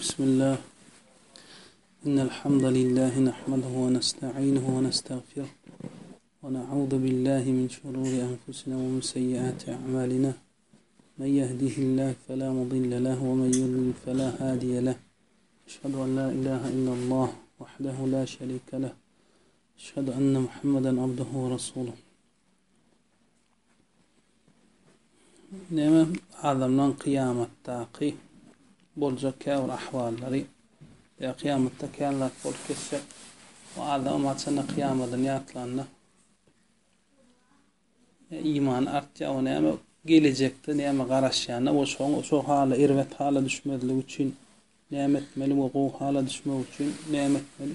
بسم الله إن الحمد لله نحمده ونستعينه ونستغفره ونعوذ بالله من شرور أنفسنا ومن سيئات أعمالنا من يهده الله فلا مضل له ومن يضلل فلا هادي له أشهد أن لا إله إلا الله وحده لا شريك له أشهد أن محمدا عبده ورسوله Näme adamlaň kyýamatdaky boljak käbir ahwallary ýa kyýamatda kän zat bolup geçjek we adamam haçanda kyýamadyny ýatlanda imany artýar we näme gelejekde näme garaşýanda we şoň şo hala erbet hala düşmezlik üçin näme etmeli we gowy hala düşmek üçin näme etmeli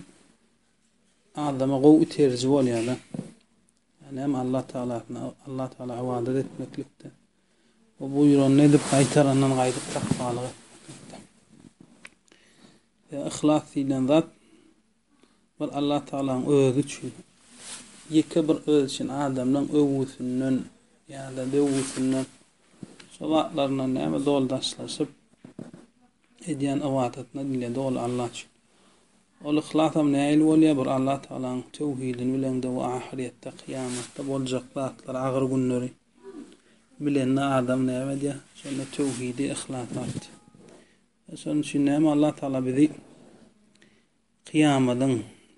Adama gowy iteriji bolýar-da. Ýagny hem Allah Tagalasyna, Allah Tagala ybadat etmeklikde we buýranyny edip, gaýtarandan gaýdyp takwalyk etmeklikde. Ýa yhlas diýlen zat bir Allah Tagalaň özi üçin, ýeke bir özi üçin adamlaň öwgüsinden ýa-da döwgüsinden, şo zatlaryndan näme doly daşlaşyp, edýän ybadatyna dile doly Allah üçin. Ol yhlasam nähili bolýar? Bir Allah Tagalaň töwhidini bileňde we ahyrýetde, kyýamatda boljak zatlary, agyr günleri bilende adam näme edýär? Şonda töwhidi, yhlasy artýar. E, şonuň üçin näme Allah Tagala bizi kyýamadyň,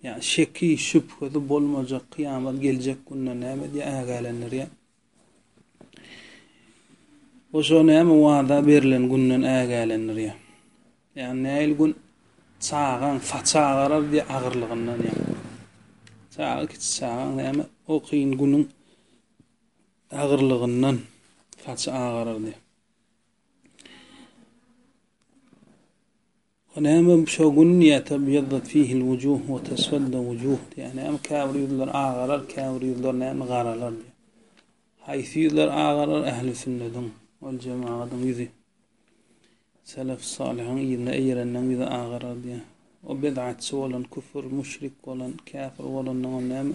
ýa şeki, şübhesi bolmajak kyýamat geljek gününe näme edýär? Ägälendirýär. Bu şo näme wada berlen günden ägälendirýär. Ýagny näil gün çagaň saçy agarar diýe agyrlygyndan ýa. Çaga kiçi çagaň näme o kyn günüň agyrlygyndan saçy agarar diýe. O näme şo gün ýetebýezzet fihil wujuh we teswedde wujuh diýýär. Näme käbir ýüzler agarar, käbir ýüzler näme garalar diýýär. Haýsy ýüzler agarar ähli sünnediň ol jemagadyň ýüzi. Selef salyhyň yzyna eýerenleň ýüzi agarar diýýär. O bid'atçy bolan, küfür, müşrik bolan, käfir bolanlaň näme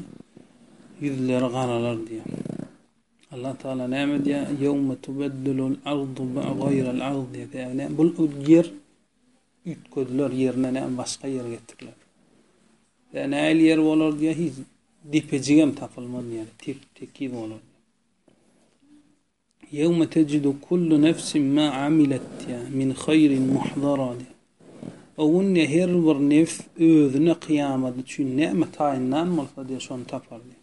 ýüzleri garalar diýýär. Allah Taala näme edýär? Ýewme tubeddilul ardu bi gaýril ard diýdi. Ýagny bul ýer üýtgediler, ýerine näme başga ýer getiriler. Ýa näil ýer bolar diýär, hiç depejigem tapylmaz diýär, tek teki bolar. Ýewme tejidu kullu nefsin ma amilet diýä, min haýrin muhdara diýä. O gün diýä, her bir nefs özüne kyýamat üçin näme taýynlan bolsa diýä, şony tapar diýä.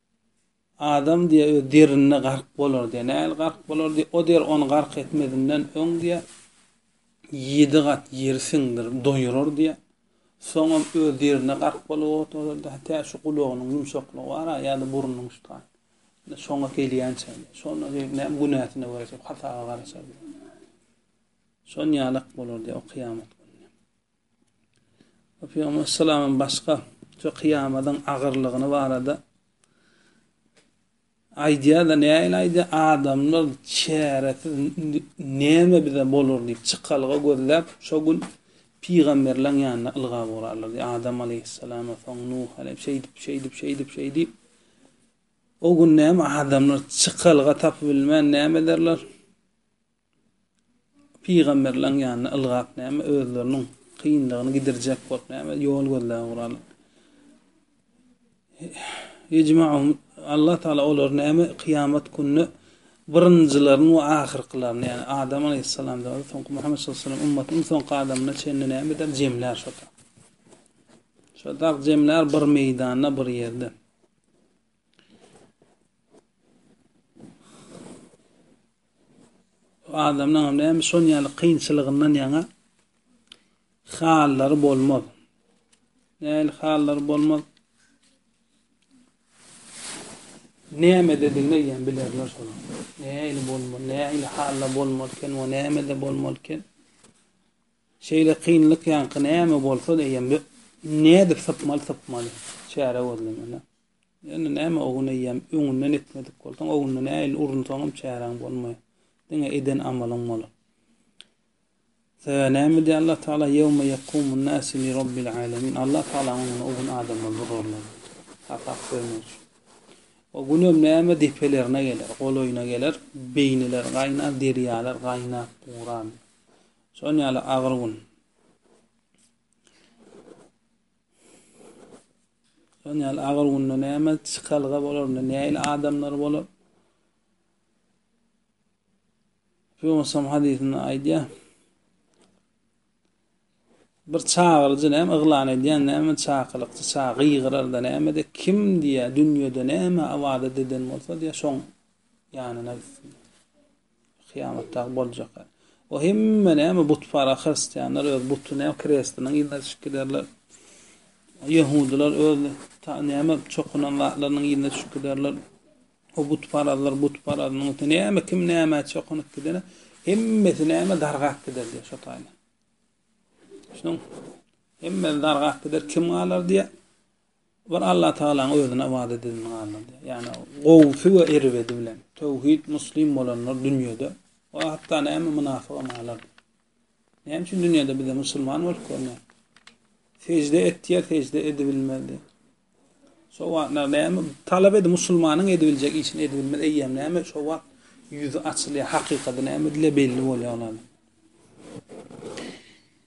Adam diýýär, öz derinde gark bolar diýýär. Nähili gark bolar diýýär? O der ony gark etmezinden öň diýýär, ýedi gat ýeri siňdir, doýurar diýýär. Soňam öz derinde gark bolup oturar diýýär. Tä şu gulagynyň ýumşaklygy bar-a ýa-da burnunyň şu taýy. Ine, şoňa gelýänçä diýýär. Şonda diýip, näme günäsine görä diýip, hasaba garaşar diýýär. Şonuň ýaly-ak bolar diýýär o kyýamat gününem. Pygambersallamyň başga şu kyýamadyň agyrlygyny barada aýdýar-da, nähili aýdýar? Adamlar çäresiz näme bize bolar diýip, çykalga gözläp, şo gün pygamberleň ýanyna ylgap urarlar diýip, Adam aleýhissalama, soň Nuh aleý, şeýdip, şeýdip, şeýdip, şeýdip, o gün näme adamlar çykalga tapybilmän näme ederler? Pygamberleň ýanyna ylgap näme özleriniň kynlygyny gidirjek bolup näme ýol gözläp uralar. Ýejma'uhum Allah Taala olary näme kyýamat gününe birinjilerini we ahyrkylaryny ýani Adam aleýhissalamdan we soňky Muhammet sallallahu aleyhi ve sellem ummatynyň soňky adamyna çenli näme eder jemlär şota. Şota jemlär bir meýdanda bir ýerde. Adamlaryň näme şon ýaly kynçylygyndan ýaňa hallary bolmaz. Näl hallary bolmaz? Näme dedigini ýa bilerler şol. Näil bolmaz, näil halla bolmaz ken, o näme de bolmaz ken. Şeýle kynlyk ýaňky näme bolsa da ýa ne edip sypmaly sypmaly. Çäre gözlemeli. Indi näme o gün eýýäm öňünden etmedik bolsaň, o günde nähili urunsaňam çäräň bolmaýar. Diňe eden amalyň bolar. Sebäbi näme diýýär Allah Tagala, Ýewme ýekumun nasu li Rabbil alemin. Allah Tagalaň öňünde o gün adamlar durarlar. Hasap bermek üçin. O günem näme depelerine geler, golaýyna geler, beýniler gaýnar, derýalar gaýnap gurar. Şonuň ýaly agyr gün. Şonuň ýaly agyr günde näme çykalga bolar, nähili adamlar bolar? Ýunusam hadysynda aýdýar. bir çagyryjy näme yglan edýän, näme çakylykçy ça gygyrar-da näme de kim diýýär dünýede näme abadat eden bolsa diýýär şoň ýanyna gitsin. Kyýamat dagy boljaka. O hemme näme butparaz hristianlar öz buty näme krestiniň yzyna düşüp giderler. Ýehudylar öz näme çokunan zatlarynyň yzyna düşüp giderler. O butparazlar butparazynyň üstüne näme kim näme çokunyp gidene hemmesi näme dargap gider diýär şo taýda. Şunuň hemme dargap gider kim galar diýär. Olar Allatagalaň Özüne ybadat edin galdylar. Ýagny, gowusy we erbedi bilen. Töwhid, muslim bolanlar dünýede, we hatda näme mynafygam galar. Näme üçin dünýede bize musulman bolup görünýär? Sežde etýär, sežde edibilmezdi. Şo wagtlar näme talap edi musulmanyň edibiljek işini edibilmez. Eýýäm näme şo wagt ýüzi açylýar, hakykady näme dile belli bolýar olar.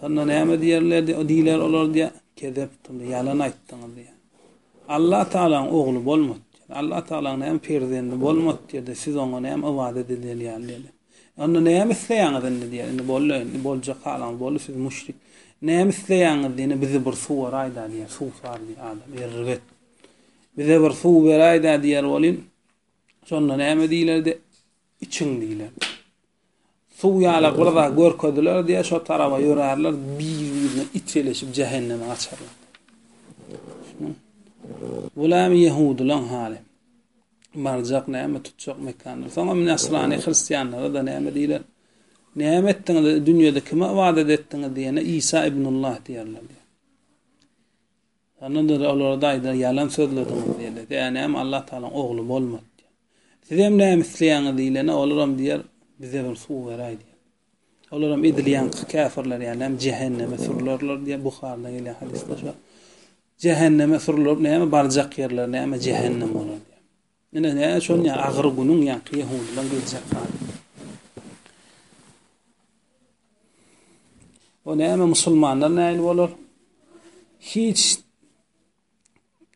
Şonda näme diýerler diýýär, diýler olar diýýär, kezeptum, ýalan aýtdyňyz diýýär. Allah Tagalaň ogly bolmady. Allah Tagalaň näme perzendi bolmady diýdi, siz oňa näme ybadat edýärler diýdi. Onda näme isleýäňiz indi diýýär, indi boldy, indi boljak halyňyz boldy, siz müşrik. Näme isleýäňiz diýende bizi bir suwaraýda diýýär, suw sar diýýär adam, erribet. Bize bir suw beräýdä diýýär welin, şonda näme diýilerde, Içiň diýlen. Suw ýala bir zat görkediler diýe şo taraba ýörärler, bir-birine içeleşip jähenneme gaçarlar. Bulam ýehudylaň haly. Barjak näme tutjak mekanlar. Soňam Nasrani hristianlara da näme diýler? Näme etdiňiz? Dünýäde kime ibadat etdiňiz diýene Isa ibnullah diýerler. Şonda-da olarda aýdar, Ýalan sözlediňiz diýerler. Sebäbi näme, Allah Tagalaň ogly bolmady diýer. Sizem näme isleýäňiz diýilende, olaram diýer, Bize bir suw beräý diýer. Olaram edil ýaňky käfirler ýaly hem jähenneme sürlerler diýer. Buharyda gelýän hadysda şo. Jähenneme sürlüp näme barjak ýerleri näme jähennem bolar diýer. Ine, ne üçin ýa agyr günüň ýaňky ýehudylaň geljek haly. O näme musulmanlar näil bolar? Hiç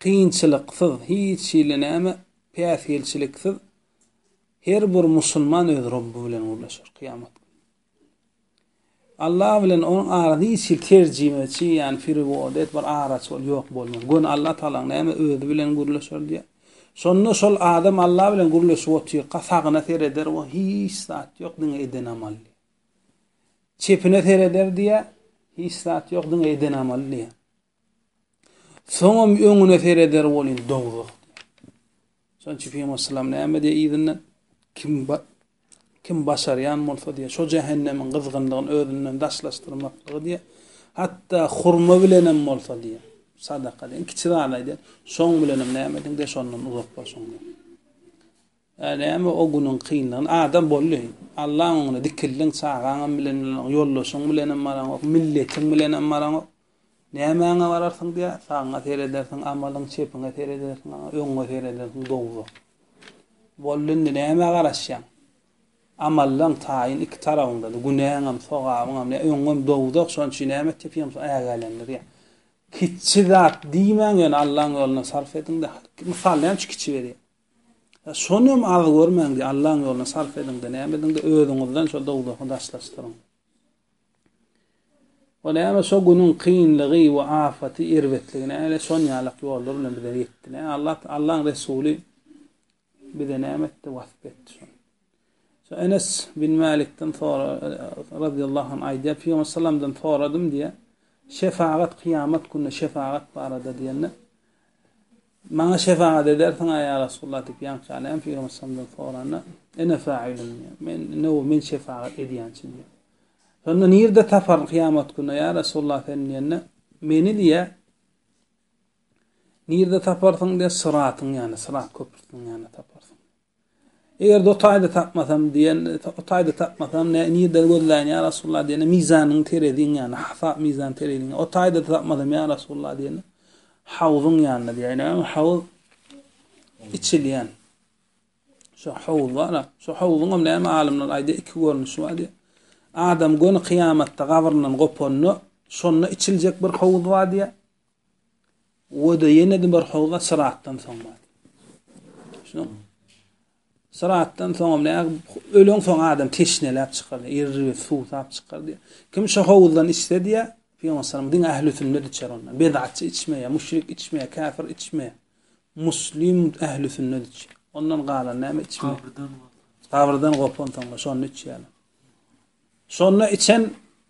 kynçylyksyz, hiç hili näme päsgelçiliksiz her bir musulman öz Rabby bilen gürleşer kyýamat günü. Allah bilen onuň arasy içki terjimeçi, ýagny periwodet, bir araçy bolup ýok bolmaly. Göni Allah tagalaň näme özi bilen gürleşer diýýär. Şonda şol adam Allah bilen gürleşip otyrka sagyna sereder we hiç zat ýok diňe eden amaly diýýär. Çepine sereder diýýär, hiç zat ýok diňe eden amaly diýýär. Soňam öňüne sereder bolyn dowzah. Şonuň üçin Peygamber sallam näme diýýär yzyndan? Kim kim başarýan bolsa diýýär, şo jähennemiň gyzgynlygyny özünden daşlaşdyrmaklygy diýýär. Hatda hurma bilen hem bolsa diýýär. Sadaka diýen kiçi zat aýdýar. Şoň bilen hem näme ediň diýýär, şondan uzaklaşyň diýýär. Ä näme o günüň kynlygyny adam boldy. Allaň öňüne dikildiň çagaňam bilen bileňok, ýoldaşyň bilenem baraňok, milletiň bilenem baraňok. Nämäňe bararsyň diýä, sagyňa seredersiň amalyň, çepiňe seredersiň aňa, öňňe seredersiň dowzah. Boldy indi nämä garaşýaň. Amallaň taýyn iki tarabyňda-da, günäňem, sogabyňam, ne öňňem dowzah, şonuň üçin näme etjek ýomsa ägälendirýä. Kiçi zat diýmäň ýöne Allaň ýoluna sarp ediň-de. Mysal näme üçin kiçi berýä. Şonam az görmäň diýýär, Allaň ýoluna sarp ediň-de, näme ediň-de, özüňizden şo dowzahy daşlaşdyryň. O näme şo günüň kynlygy we afaty, erbetligi näle şon ýalak ýollar bilen bize ýetdi. Näme Allah, Allaň Resuly bize näme etdi, wasp etdi şony. Şo Enes bin Malikden sonra radiyallahu anh aýdýar, Peygamber sallamdan soradym diýýär. Şefagat kyýamat gününe şefagat barada diýende, Maňa şepagat edersiň-aý, ýa Resulallah! diýip, ýaňçalyýan Pygamber sallallam soranda, Ene failun, diýýär. Men, ine we men şepagat edýänçi, diýýär. Şonda nirde taparyn kyýamat gününe, ýa Resulallah, seni diýende, Meni, diýýär, nirde taparsyň, diýýär, syratyň ýanynda, syrat köprüsiniň ýanynda taparsyň. Eger-de o taýda tapmasam diýen, o taýda tapmasam ne, nirde gözläýin ýa Rasulullah diýende, mizanyň, tereziň ýanynda, hasap mizan tereziň, o taýda tapmasam ýa Rasulullah diýende, hawzyň ýanynda diýýär. Näme hawz? Içilýän. Şu hawz bar-a, şu hawzyň hem näme alymlar aýdýar, iki görnüşi bar diýýär. Adam göni kyýamatda gabryndan gopanda, şonda içiljek bir hawz bar diýýär. Oda ýene-de bir howza syratdan soň bar. Şunuň. Syratdan soňam ne ölen soň adam teşneläp çykar, irri we suwsap çykar diýär. Kim şu howzdan içse diýär, Peygamber sallam din ähli sünnet içer ondan. Bedatçy içmeýär, müşrik içmeýär, kafir içmeýär. Muslim ähli sünnet içer. Ondan galan näme içmeýär? Gabrdan. Gabrdan gopan soňra şonda içýär. Şonda içen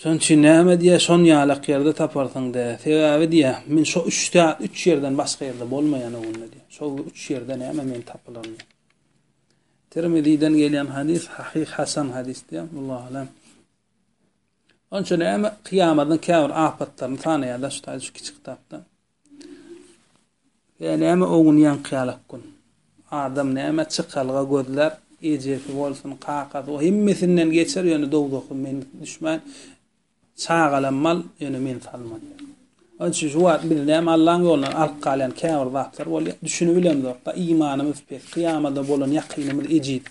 Şoň üçin näme diýýär, şon ýalak ýerde taparsyň dä. Sebäbi diýýär, men şo üç dä, üç ýerden başga ýerde bolmaýan öwünde diýýär. Şo üç ýerde näme men tapylaryn diýýär. Tirmiziden gelýän hadys, sahyh hasan hadys diýýär. Wallahu alem. Onça näme kyýamadyň käbir apatlaryny sanaýar-da şu taýda şu kiçi kitapda. He näme owunýaňky ýala kun. Adam näme çykalga gözläp, ejesi bolsun, kakasy o hemmesinden geçer ýöne dowzaha men düşmän, çagalam mal ýöne men salman. Onuň üçin şu wagt biz näme Allaň ýolundan alyp galýan käbir zatlar bolýar, düşünibilemzokda, imanymyz pes, kyýamada bolan ýakynymyz ejip,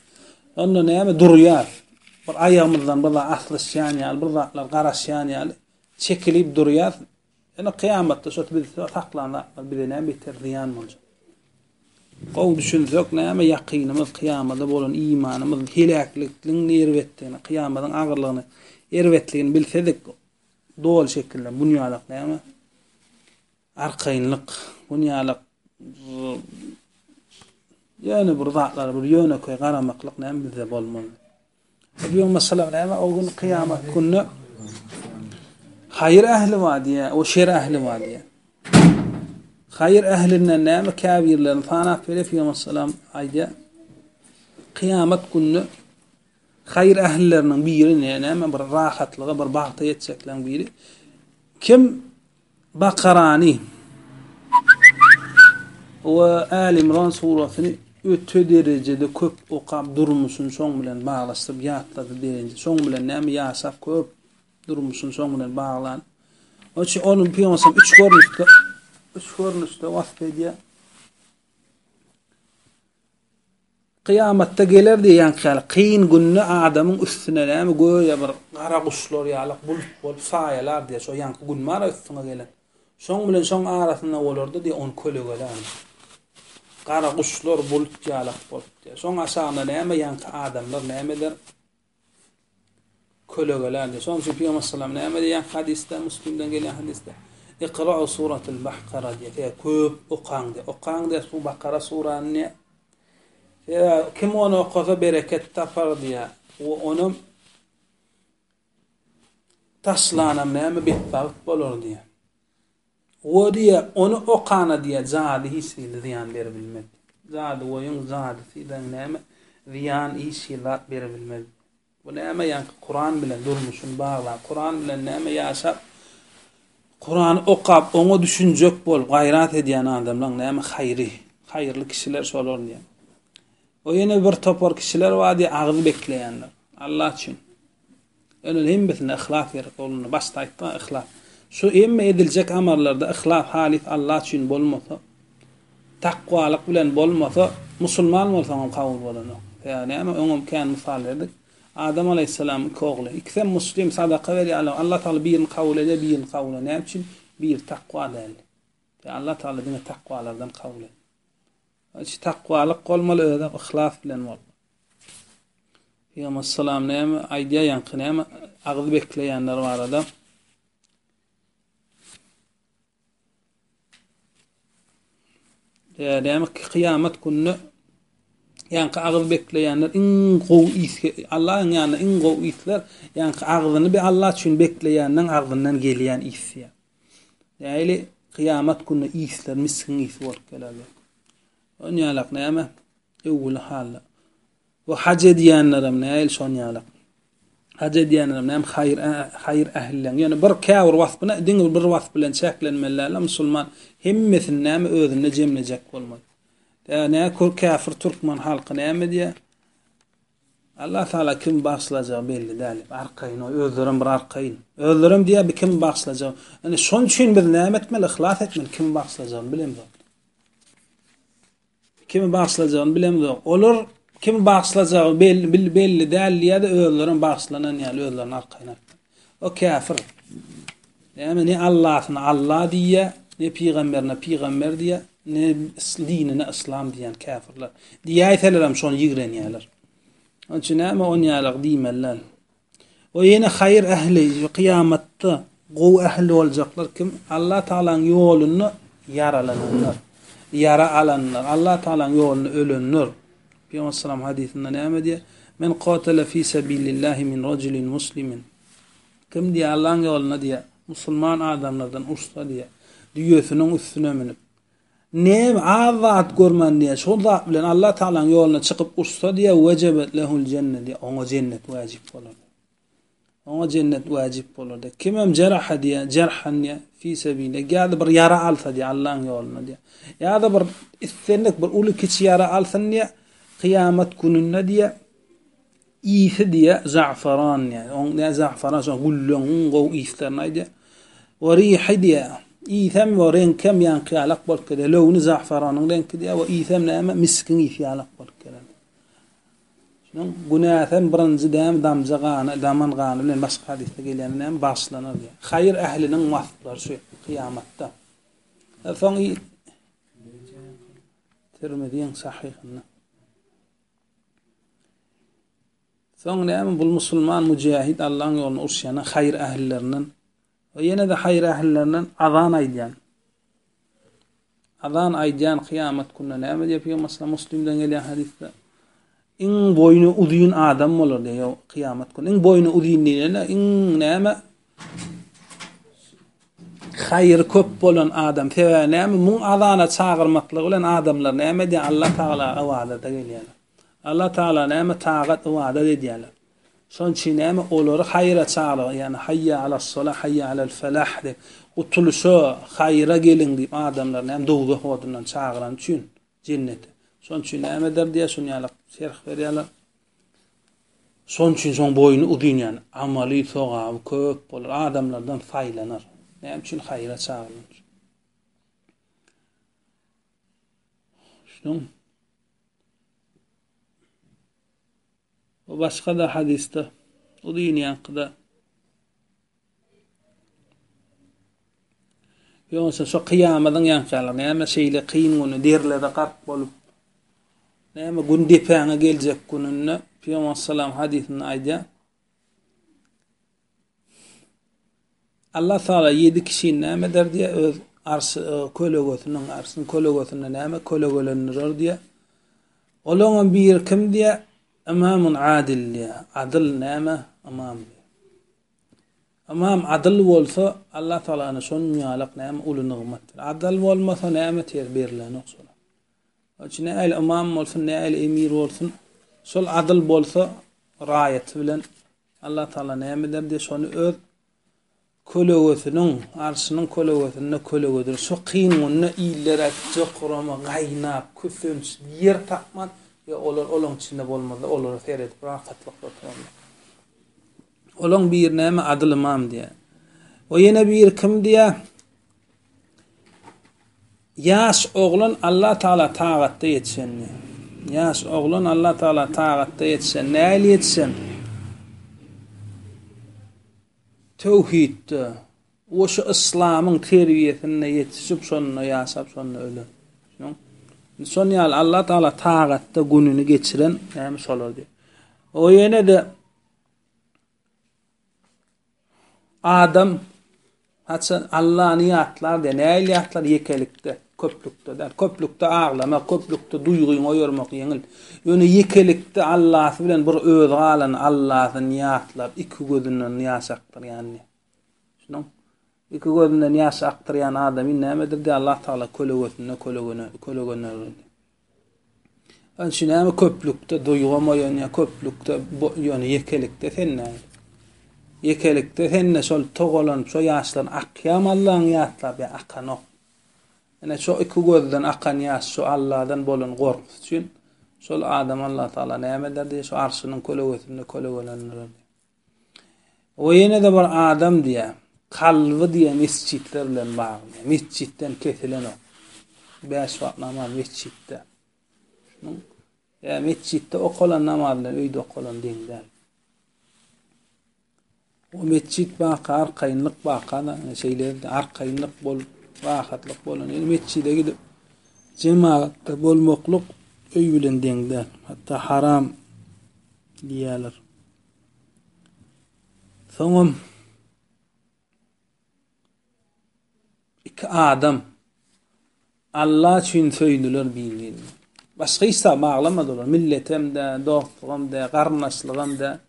onda näme durýas, bir aýagymyzdan bir zat aslyşýan ýaly, bir zatlar garaşýan ýaly, çekilip durýas, Ýöne kyýamatda şo biz saklan zatlar bize näme beter zyýan boljak. Gowy düşünsek näme ýakynymyz kyýamada bolan imanymyz heläklikligiň erbetdigini, kyýamatyň agyrlygyny, erbetligini bilsedik doly şekilde bunýalak näme arkaýynlyk, bunýalak ýöne bir zatlara bir ýönekeý garamaklyk näme bizde bolmazdy. Diýen mysal näme? O gün kyýamat günde haýyr ähli bar diýýär, o şer ähli bar diýýär. Haýyr ählinden näme käbirlerini sanap berýär Pygamber salam aýdýar. Kyýamat günde haýyr ählileriniň biri näme bir rahatlyga, bir bagta ýetjekleň biri kim Bakarany we Älimran suratyny öte derejede köp okap durmuşyny şoň bilen baglaşdyryp ýatlady birinji şoň bilen näme ýaşap köp durmuşyny şoň bilen baglan Onuň üçin ony pyýonysam üç görnüşde üç görnüşde wasp edýär. Kyýamatda geler diýýänki ýaly kyn günde adamyň üstüne näme göýä bir gara guşlar ýaly bulut bolup saýalar diýýär şo ýaňky gün bar-a üstüňe gelen şoň bilen şoň arasynda bolardy diýýär ony kölegeläň gara guşlar bulut ýalak bolup diýýär şoň aşagynda näme ýaňky adamlar näme eder kölegeler diýýär. Şonuň üçin Pygamber sallallahu aleyhi we sellem näme diýýär hadysda, Müslimden gelýän hadysda? Ikrau suratul Bakara diýýär. Eger köp okaň diýýär. Okaň diýýär şu Bakara surany diýýär. Sebäbi kim ony okasa bereket tapar diýýär. We onam taşlanam näme betbagt bolar diýýär. Wo diýýä, ony okana diýýä, jady hiç hili zyýan beribilmez. Jadygoýyň jadysy daň näme zyýan, hiç hili zat beribilmez diýýä. Bu näme ýaňky Kuran bilen durmuşyny bagla, Kuran bilen näme ýaşap, Kurany okap, oňa düşünjek bolup, gaýrat edýän adamlaň näme haýry, haýyrly kişiler şolar diýýä. Wo ýene bir topar kişiler bar diýýä, agyz bekleýänler. Allah üçin. Ýöne hemmesinde yhlas gerek bolanda, başda aýtdyk-a yhlas. Şu hemme ediljek amallarda yhlas halys Allah üçin bolmasa, takwalyk bilen bolmasa, musulman bolsaňam kabul bolanok. Sebäbi näme? Öňem kän mysal berdik. Adam alaýhyssalamyň iki ogly. Ikisem muslim, sadaka berýärler. Allah Tagala birini kabul edýär, birini kabul edýär. Näme üçin? Biri takwa däldi. Sebäbi Allah Tagala diňe takwalardan kabul edýär. Içi takwalyk bolmaly özem yhlas bilen bol. Pygamber salam näme aýdýar ýaňky näme agyz bekleýänler barada. Eee näme kyýamat günde ýaňky agyz bekleýänler iň gowy is Allahyň ýanynda iň gowy isler ýaňky agzyny bir Allah üçin bekleýänden agzyndan gelýän is diýär. Däli kyýamat günde isler misgiň isi bolup gelerler. Şon ýalak näme? Öwgüli hally. Bu haj edýänlerem näil şon ýalak. Haj edýänlerem näme haýyr haýyr ähilleň. Ýöne bir käbir waspyna diňe bir wasp bilen çäklenmeli däl-de musulman hemmesini näme özünde jemlejek bolmaly. Dä nä kür käfir türkmen halky näme diýýär? Allah Taala kim bagyşlajagy belli däl diýip, arkaýyn oý, özlerem bir arkaýyn. Özlerem diýýär bi kim bagyşlajagy. Indi şoň üçin biz näme etmeli, yhlas etmeli, kim bagyşlajagyny bilemzok. Kimi bagyşlajagyny bilemzok. Olar kim bagyşlajagy belli däl diýýär-de, özlerem bagyşlanan ýaly özlerini arkaýyn aýtýar. O käfir. Näme ne Allahyna Allah diýýär, ne pygamberine pygamber diýýär, ne dinine yslam diýýän käfirler. Diýäýselerem şony ýigrenýärler. Onuň üçin näme on ýalyk diýmeliler. O ýene haýyr ähli kyýamatda gowy ähli boljaklar kim? Allah Taalanyň ýolunda ýaralananlar. Ýara alanlar, Allah Taalanyň ýolunda ölenler. Pygamber salam hadysynda näme diýýär? Men qatala fi sabilillahi min rajulin muslimin. Kim diýýär Allaň ýolunda diýýär, musulman adamlardan ursa diýýär, düýesiniň üstüne münüp, ne az zat görmän diýýär, şol zat bilen Alla Tagalaň ýoluna çykyp ursa diýýär, wejebet lehul jenne diýýär, oňa jennet wajyp bolar. Oňa jennet wajyp bolardy. Kimem jeraha diýýär, jerhan diýýär, fi sebile, ýa-da bir ýara alsa diýýär, Allaň ýolunda diýýär. Ýa-da bir islendik bir uly-kiçi ýara alsyn diýýär, kyýamat gününde diýýär, ýyýsy diýýär, za'faran diýýär. Oň diýýär, za'faran şo gülleň iň gowy ýyýslerini aýdýar. We rihi diýýär. Ýyýsem we reňki hem ýaňky ýalak bolup gelýär. Löwni za'faranyň reňki diýýär we ýyýsem näme, miskiň ýyýsy ýalak bolup gelýär. Şunuň günäsi hem birinji dämi damja gany, gaman gany bilen, başga hadysda gelýän näme, bagyşlanar diýýär. Haýyr ähliniň wasplary şu ýerde, kyýamatda. Soň i. Tirmiziň Sahyhynda. Soň näme, bul musulman, müjähit, Allaň ýolunda uruşýana haýyr ählilerinden We ýene-de haýyr ählilerinden azan aýdýan. Azan aýdýan kyýamat gününe näme diýýär Pygamberimiz Muslimden gelýän hadysda? Iň boýny uzyn adam bolar diýýär kyýamat günü. Iň boýny uzyn diýende iň näme haýyry köp bolan adam. Sebäbi näme? Muň azana çagyrmaklygy bilen adamlar näme diýýär? Allah Tagala ybadata gelýärler. Alla Tagala näme tagat ybadat edýärler? Şonuň üçin näme olary haýyra çagyryp, ýagny haýýa alas-solah, haýýa alel-felah diýip, gutulyşa, haýyra geliň diýip adamlary näme dowzah odundan çagyrany üçin, jennete. Şonuň üçin nämedir diýýär, şuny ýaly şerh berýärler. Şonuň üçin şoň boýny uzyn ýagny amaly sogaby köp bolar, adamlardan saýlanar. Näme üçin haýyra çagyrylar? Şunuň We başga-da hadysda, bu dünýäki-de. Ýogsa şu kyýamadyň ýankyýalar, näme şeýle kyn güni derilere gark bolup, näme gün depäňe geljek gününde, Pygamber sallam hadysynda aýdýar, Allah Taala ýedi kişini näme eder diýýär? Öz arşy kölegesiniň, arşynyň kölegesinde näme kölegelendirer diýýär? Olaryň biri kim diýýär? Imamul adil diýýär. Adyl näme? Imam. Imam adyl bolsa, Allah Taala ana şonuň ýaly näme uly nygmatdyr. Adyl bolmasa näme ter berileni şolar. Çünki näil imam bolsun, näil emir bolsun, şol adyl bolsa raýaty bilen Allah Tagala näme eder diýip şony öz kölegesiniň, arşynyň kölegesinde kölegedir. Şu kyn günde iller äkitjek gurama gaýnap, kösenç, ýer tapmaz we olar olaň içinde bolmazlar, olara seredip rakatlykda oturarlar. Olaň biri näme, Adyl Ymam diýýär. O ýene biri kim diýýär? Ýaş oglan Alla Tagala tagatda ýetişendi. Ýaş oglan Alla Tagala tagatda ýetişen. Nähili ýetişen? Töwhidde we şu yslamyň terbiýesinde ýetişip, şonda ýaşap, şonda ölen. Düşdüňmi? Indi şon ýaly Alla Tagala tagatda gününi geçiren näme şolar diýip. O ýene-de Adam haçan Allany ýatlardy, näil ýatlar ýekelikde, köplükde däl. Köplükde aglamak, köplükde duýgyny goýarmak ýeňil. Ýöne ýekelikde Allasy bilen bir özi galan Allasyny ýatlap, iki gözünden ýaş akdyrýandy. Şunuň iki gözünden ýaş akdyrýan adam indi nämedir diý Allah Taala kölegesinde kölegene kölegenler. Şu näme köplükde duýgam oýanýar, köplükde ýöne ýekelikde sen näme? Ýekelikde sen-de şol togalanyp, şo ýaşlaryň akýamy Allaňy ýatlap ýa akanok? Ine, şo iki gözden akan ýaş şo Alladan bolan gorkusy üçin şol adamy Allatagala näme eder diýýär, şo arşynyň kölegesinde kölegelendirer. O ýene-de bir adam diýýär. Kalby diýýär mesjitler bilen bagly. Mesjitden kesilenok. Bäş wagt namaz mesjitde. Şunuň ýa mesjitde okalan namaz bilen öýde okalan deň däl. O mesjit baka arkaýynlyk baka da şeýle arkaýynlyk bol rahatlyk bolan. Ýöne mesjide gidip jemaatda bolmaklyk öý bilen deň däl. Hatda haram diýýärler. Soňam iki adam Allah üçin söýdüler bilin. Başga hiç zat baglamadylar. Milletem-de, dostlugam-da, garyndaşlygam-da.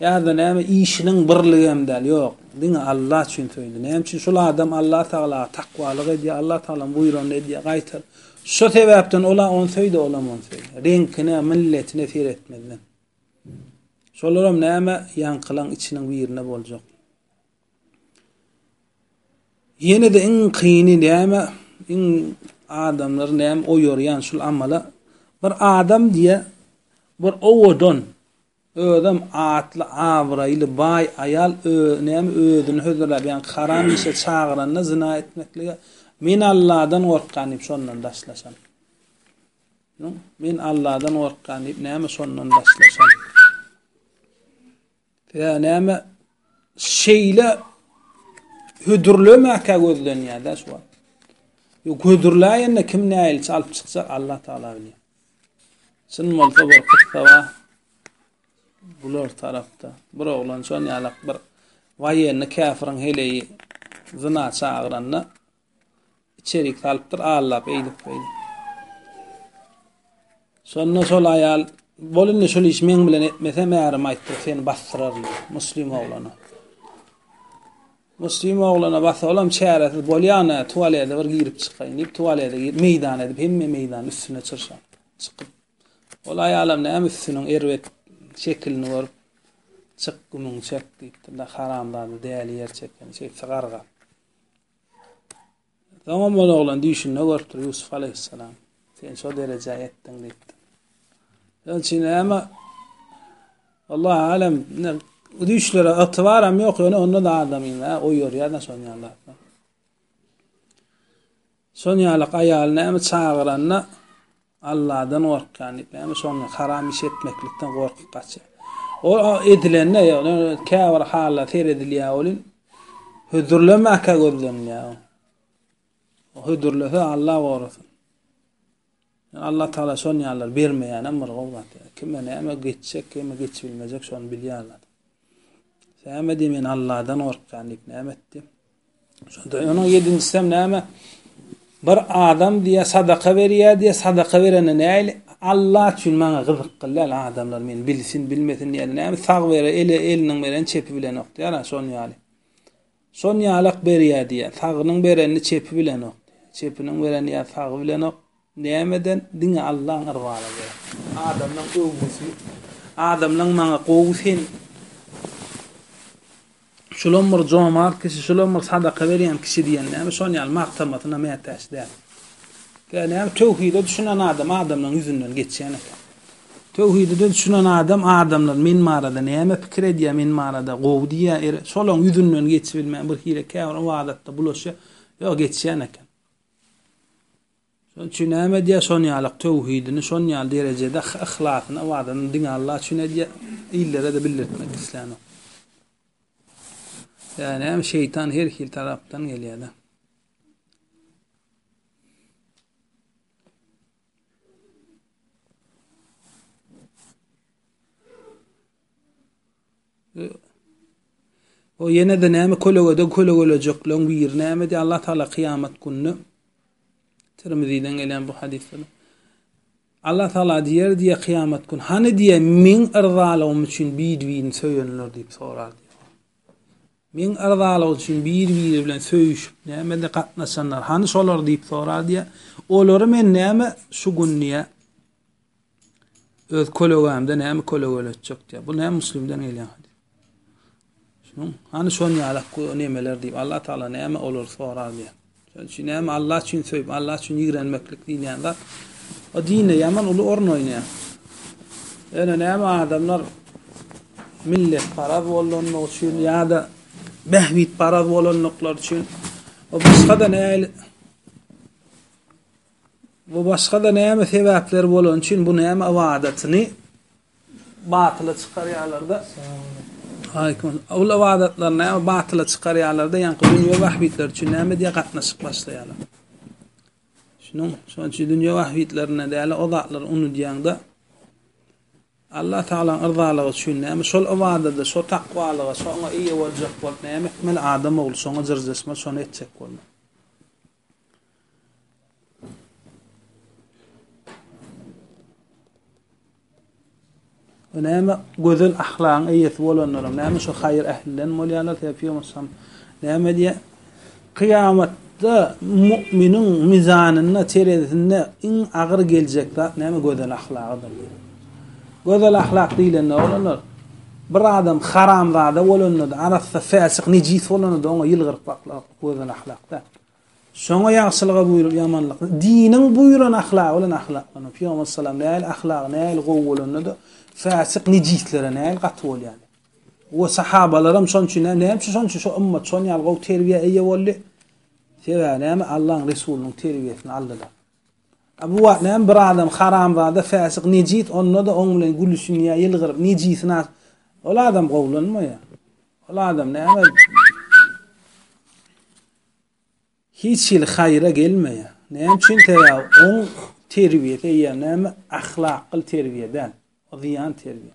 Ýa-da näme işiniň birligi hem däl, ýok. Diňe Allah üçin söýdi. Näme üçin şol adam Allah Taala takwalyk edýär, Allah Taala buýranyny edýär, gaýtar. Şu sebäpden ola on söýdi, olam on söýdi. Reňkine, milletine seretmezden. Şolaram näme ýaňkylaň içiniň birinde boljak. Ýene-de iň kyny näme, iň adamlary näme oýarýan şul amala bir adam diýe bir owadan özem atly abraýly baý aýal näme özüni hödürläp ýa haram işe çagyranda zyna etmeklige men Alladan gorkýan diýip şondan daşlaşan. Soň, Men Alladan gorkýan diýip, näme şondan başlaşan? Siz-ä näme şeýle hödürlemäkä gözlenýär-dä şu wagt? Ýok, hödürläýende kim näilçi alyp çykjak, Allah Tagala bilýär. Çyn bolsa bir kyssa bar. Bular tarapda bir oglan şon ýalak bir waýenni käfiriň heleýi zyna çagyranda, Içerik salypdyr allap eýdip beýdip. Şonda şol aýal bol indi şol iş meň bilen etmese märim aýtdyr seni basdyraryn Muslim oglana. Muslim oglana basa olam çäresiz bolýana tuwalede bir girip çykaýyn diýip tuwalede girip meýdan edip hemme meýdan üstüne çyrşap çykyp. Ol aýalam näme üstüniň erbet şekilini görüp çyk gümüň çek diýipdir da haramzada däli ýer çeken şeýtse garga. Soňam ol oglan düýşünde görüpdir Ýusup alaýhyssalam. Sen şo derejä ýetdiň diýipdir. Şonuň üçin näme Allah alem düýşlere itibaram ýok, ýöne onda da adamyň da oý ýörýär da şonuň ýaly. Şonuň ýaly aýal näme çagyranda Alladan gorkýan diýip, näme şonda haram iş etmeklikden gorkup gaçýar. O edilende, ýagny käbir hallar seredilýär welin, hödürlemäkä gözlenilýär. O hödürlese Allah gorasyn. Allah Taala şon ýalar bermeýän hem bir gowgat. Kime näme geçjek, kime geçip bilmejek şony bilýär. Säme diýip, men Allahdan gorkýan diýip, näme etdi? Şonda onuň ýedinjisi hem näme? Bir adam diýýär, sadaka berýär diýýär, sadaka berende näli? Allah üçin maňa gyzykly däl, adamlar meni bilsin, bilmesin diýýär. Näme sag bere, ele eliniň beren çepi bilenok diýýär, şon ýaly. Şon ýalak berýär diýýär. Sagynyň berenini çepi bilenok. Çepiniň berenini ýa sagy bilenok. Nämeden diňe Allaň yrwany gerek. Adamlaň öwgüsi adamlaň maňa gowy sen şulam bir jomart kişi şulam bir sadaka berýän kişi diýen näme şon ýaly magtamatyna mätäç däl. Kä näme töwhide düşünen adam adamlaň ýüzünden geçýän eken. Töwhide düşünen adam adamlar men barada näme pikir edýär men barada gowy diýýär er şolaň ýüzünden geçibilmän bir hile käbir ybadatda bulaşýar ýok geçýän eken. Şonuň üçin näme edýär? Şonýalyk töwhidini, şonýaly derejede yhlasyny, ybadatyny diňe Allah üçin edýär, illere-de bildirtmek islänok. Ýa näme, şeýtan her hili tarapdan gelýär-de. O ýene-de näme kölegede kölegelejekleň biri näme diýär Allah Taala kyýamat gününe Tirmiziden gelen bu hadisde. Allah Taala diýer diýe kyýamat gün hany diýe meň irzalygym üçin bir-birini söýenler diýip sorar. Meň irzalyk üçin bir-biri bilen söýüşip näme de gatnaşanlar hany şolar diýip sorar diýe. Olary men näme şu gün diýe Öz kölegämde näme kölegeletjek diýýär. Bu näme Müslimden gelýän hadys. Şunuň hany şon ýalak bu nemeler diýip Allah Taala näme olary sorar diýýär. Şonuň üçin näme Allah üçin söýüp, Allah üçin ýigrenmeklik diýilýän zat. O dinde ýaman uly orun oýnaýar. Ýöne näme adamlar millet paraz bolanlyk üçin ýa-da bähbit paraz bolanlyklar üçin o başga-da näle We başga-da näme sebäpler bolany üçin bu näme ybadatyny batyla çykarýarlar-da? Ol ybadatlary näme batyla çykarýarlar-da, ýaňky dünýe wahbitleri üçin näme diýe gatnaşyk başlaýarlar? Şunuň şonuň üçin dünýe wahbitlerine däli o zatlary unudýaňda, Allah Tagalaň yrzalygy üçin näme şol ybadada, şo takwalyga, şoňa eýe boljak bolup näme etmeli? Adam ogly şoňa jyrjysma, şony etjek bolmaly. Ve näme gözel ahlagyň eýesi bolanlaram, näme şu haýyr ählinden bolýarlar, sebäbi Pygamberimiz sallam näme diýýär? Kyýamatda müminiň mizanynda, terezisinde iň agyr geljek zat näme gözel ahlagydyr. Gözel ahlak diýlende olanlar bir adam haramzada bolanda, arassa, fäsik, nejis bolanda oňa ýylgyryp baklar. Gözel ahlakda. Şoňa ýagşylyga buýrup, ýamanlykdan, diniň buýran ahlagy bilen ahlaklanyp, Pygamber sallam nähili ahlagy nähili gowy bolanda-da, fäsik nejislere nähili gaty bolýardy. We sahabalaram şonuň üçin, näme üçin şonuň üçin şo ymmat şonuň ýaly gowy terbiýä eýe boldy? Sebäbi näme? Allaň Resulynyň terbiýesini aldylar. A bu wagt näme bir adam haramzada fäsik nejis onda-da oň bilen gülüşin ýa ýylgyryp nejisini as ol adam gowlanmaýa. Ol adam näme hiç hili haýyra gelmeýä. Näme üçin sebäbi oň terbiýesi eýýäm näme ahlakgyl terbiýe däl. O zyýan terbiýe.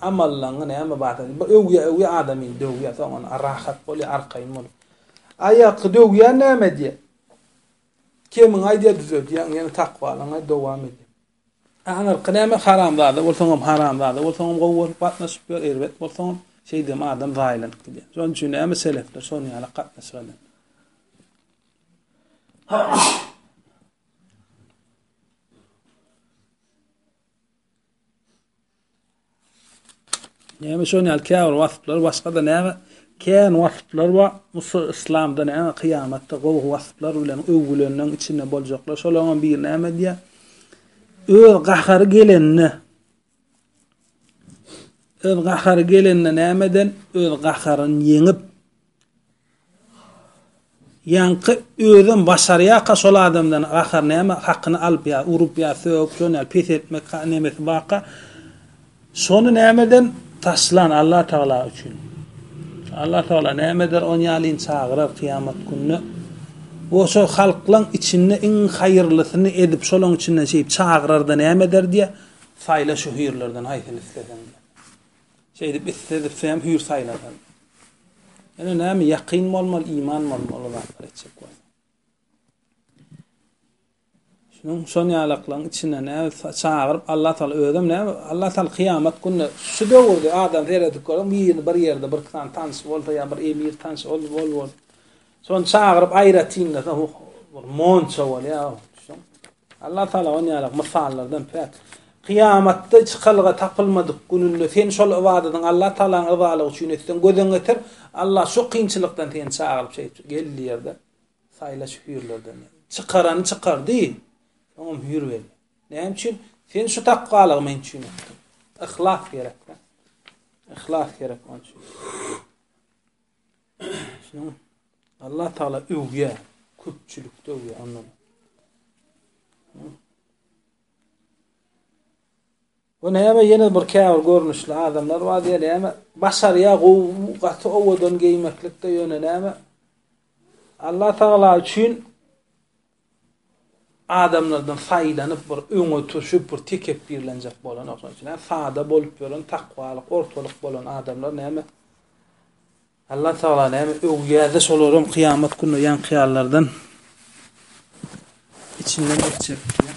Amallaňňy näme bar sen? Bu öwýä öwýä adamyny döwýä soňon arahat bolýa arkaýyn bolup. Aýatgy döwýän näme diýýä. Kemiň aýdýa düzedýäň ýene takwalaňa dowam edýä. Aňyrky näme haramzada bolsaňam haramzada bolsaňam gowy bolup gatnaşyp ýör erbet bolsaňam şeýdem adam zaýalanyp gidýä. Şonuň üçin näme selefler şonuň ýaly gatnaşyk eden. Näme şon ýaly käbir wasplar başga-da näme kän wasplar bar. Musa yslamda näme kyýamatda gowgy wasplar bilen öwgülenleň içinde boljaklar. Şolaryň biri näme diýýär? Öz gahary gelende öz gahary gelende nämeden öz gaharyn ýeňip Ýaňky özem başarýaka şol adamdan gahar näme hakyny alyp ýa urup ýa sögüp şony ýaly pes etmek nemesi baka şony nämeden taşlan Allah tagala üçin Allah tagala näme eder on ýalyny çagyrar kyýamat gününe we şo halklaň içinde iň haýyrlysyny edip şolaň içinden şeýip çagyrarda näme eder diýe saýla şu hüýrlerden haýsyny isleseň diýe. Şeýdip isledipsem hüýr saýladan. Ýöne näme ýakyn bolmaly, iman bolmaly zatlar etjek bolsa. Şunuň şon ýalaklaryň içinde näme çagyryp Allah Taala özüm näme Allah Taala kıyamet günde şu döwürde adam seredip görüň birini bir ýerde bir kan tanş bolsa ýa bir emir tanş ol bol bol. Şony çagyryp aýratynlasa huh bir monça bolýa oh düşün. Allah Taala on ýalak mysallardan päk. Kyýamatda hiç kalga tapylmadyk gününde sen şol ybadatyň Allah Taalaň yzalygy üçin etseň gözeň ýeter. Allah şu kynçylykdan seni çagyryp şeýtip gel diýerde. Saýla şu hüýrlerden. Çykarany çykardy. Oňam hüýr ber. Näme üçin? Sen şu takwalygy men üçin etdiň. Yhlas gerek. Yhlas gerek onçun. Şunuň Allah Taala öwýär, köpçülikde öwýär ondan. Bu näme ýene bir käbir görnüşli adamlar bar diýen näme başarýa gowy gaty owadan geýmeklikde ýöne näme Allah Taala üçin Adamlardan saýlanyp bir öňe turşup bir tekepbirlenjek bolanok şonuň üçin hem sada bolup ýören takwalyk ortalyk bolan adamlar näme Allah Taala näme öwýäde şolaram kyýamat günde ýaňky ýallardan içinden geçjek diýen.